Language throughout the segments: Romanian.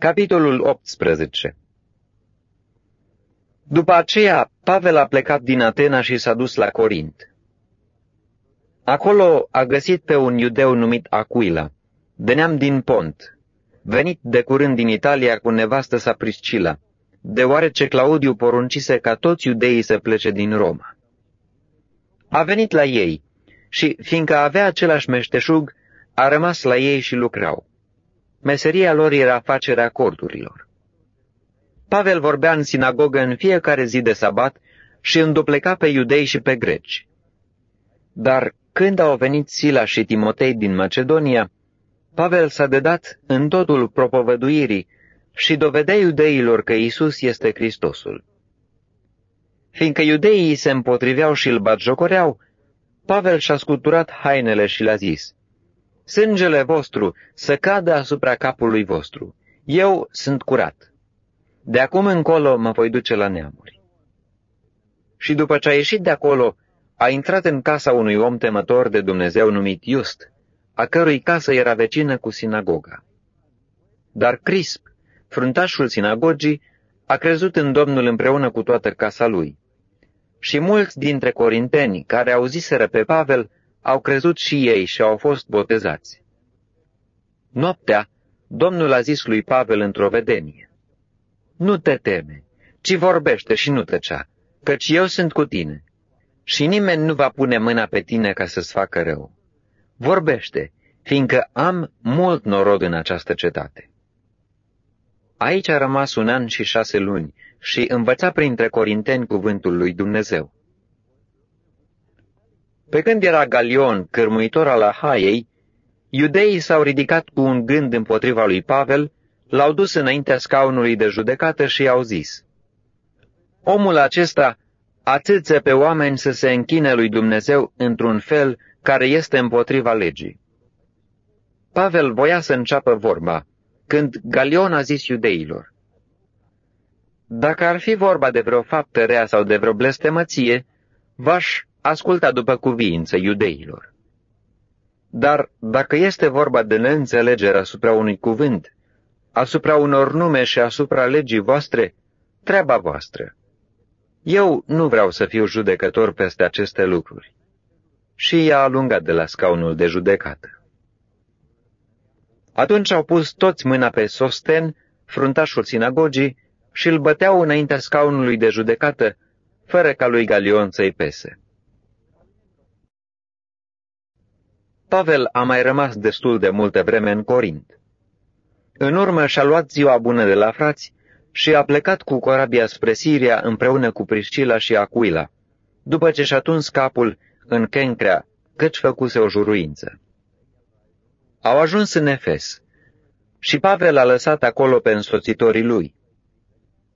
Capitolul 18 După aceea, Pavel a plecat din Atena și s-a dus la Corint. Acolo a găsit pe un iudeu numit Aquila, de neam din Pont, venit de curând din Italia cu nevastă sa Priscila, deoarece Claudiu poruncise ca toți iudeii să plece din Roma. A venit la ei și, fiindcă avea același meșteșug, a rămas la ei și lucrau. Meseria lor era facerea corturilor. Pavel vorbea în sinagogă în fiecare zi de sabat și îndupleca pe iudei și pe greci. Dar când au venit Sila și Timotei din Macedonia, Pavel s-a dedat în totul propovăduirii și dovedea iudeilor că Isus este Hristosul. Fiindcă iudeii se împotriveau și îl batjocoreau, Pavel și-a scuturat hainele și le-a zis, Sângele vostru să cadă asupra capului vostru. Eu sunt curat. De acum încolo mă voi duce la neamuri. Și după ce a ieșit de acolo, a intrat în casa unui om temător de Dumnezeu numit Just, a cărui casă era vecină cu sinagoga. Dar Crisp, fruntașul sinagogii, a crezut în Domnul împreună cu toată casa lui. Și mulți dintre corinteni care auziseră pe Pavel au crezut și ei și au fost botezați. Noaptea, Domnul a zis lui Pavel într-o vedenie, Nu te teme, ci vorbește și nu tăcea, căci eu sunt cu tine și nimeni nu va pune mâna pe tine ca să-ți facă rău. Vorbește, fiindcă am mult norod în această cetate. Aici a rămas un an și șase luni și învăța printre corinteni cuvântul lui Dumnezeu. Pe când era Galion, cârmuitor al Ahaiei, iudeii s-au ridicat cu un gând împotriva lui Pavel, l-au dus înaintea scaunului de judecată și i-au zis, Omul acesta atâțe pe oameni să se închine lui Dumnezeu într-un fel care este împotriva legii. Pavel voia să înceapă vorba, când Galion a zis iudeilor, Dacă ar fi vorba de vreo faptă rea sau de vreo blestemăție, v-aș asculta după cuviință iudeilor. Dar dacă este vorba de neînțelegere asupra unui cuvânt, asupra unor nume și asupra legii voastre, treaba voastră. Eu nu vreau să fiu judecător peste aceste lucruri. Și i-a alungat de la scaunul de judecată. Atunci au pus toți mâna pe Sosten, fruntașul sinagogii, și îl băteau înaintea scaunului de judecată, fără ca lui Galion să-i pese. Pavel a mai rămas destul de multă vreme în Corint. În urmă și-a luat ziua bună de la frați și a plecat cu corabia spre Siria împreună cu Priscila și Aquila, după ce și-a tuns capul în Kencrea, căci făcuse o juruință. Au ajuns în Efes și Pavel a lăsat acolo pe însoțitorii lui.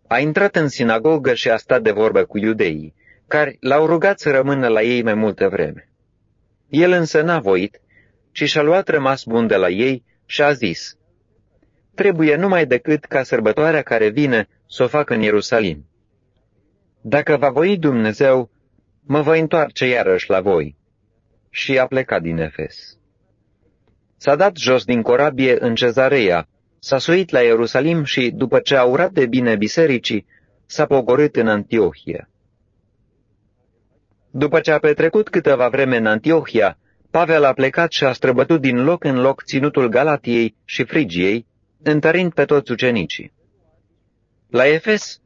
A intrat în sinagogă și a stat de vorbă cu iudeii, care l-au rugat să rămână la ei mai multă vreme. El însă n-a voit, ci și-a luat rămas bun de la ei și a zis, trebuie numai decât ca sărbătoarea care vine să o facă în Ierusalim. Dacă va voi Dumnezeu, mă voi întoarce iarăși la voi. Și a plecat din Efes. S-a dat jos din corabie în cezarea, s-a suit la Ierusalim și, după ce a urat de bine bisericii, s-a pogorât în Antiohia. După ce a petrecut câteva vreme în Antiohia, Pavel a plecat și a străbătut din loc în loc ținutul Galatiei și Frigiei, întărind pe toți ucenicii. La Efes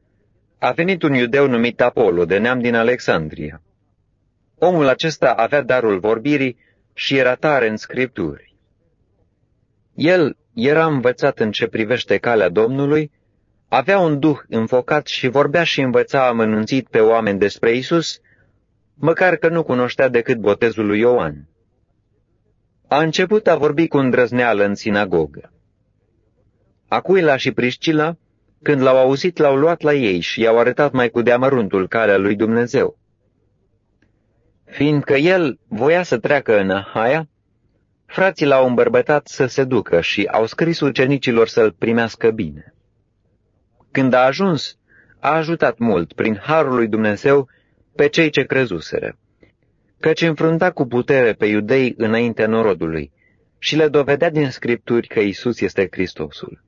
a venit un iudeu numit Apollo, de neam din Alexandria. Omul acesta avea darul vorbirii și era tare în scripturi. El era învățat în ce privește calea Domnului, avea un duh înfocat și vorbea și învăța amănunțit pe oameni despre Isus, măcar că nu cunoștea decât botezul lui Ioan. A început a vorbi cu îndrăzneală în sinagogă. Acuila și Priscila, când l-au auzit, l-au luat la ei și i-au arătat mai cu deamăruntul calea lui Dumnezeu. Fiindcă el voia să treacă în Ahaia, frații l-au îmbărbătat să se ducă și au scris ucenicilor să-l primească bine. Când a ajuns, a ajutat mult, prin harul lui Dumnezeu, pe cei ce crezuseră, căci înfrunta cu putere pe iudei înaintea norodului și le dovedea din scripturi că Isus este Hristosul.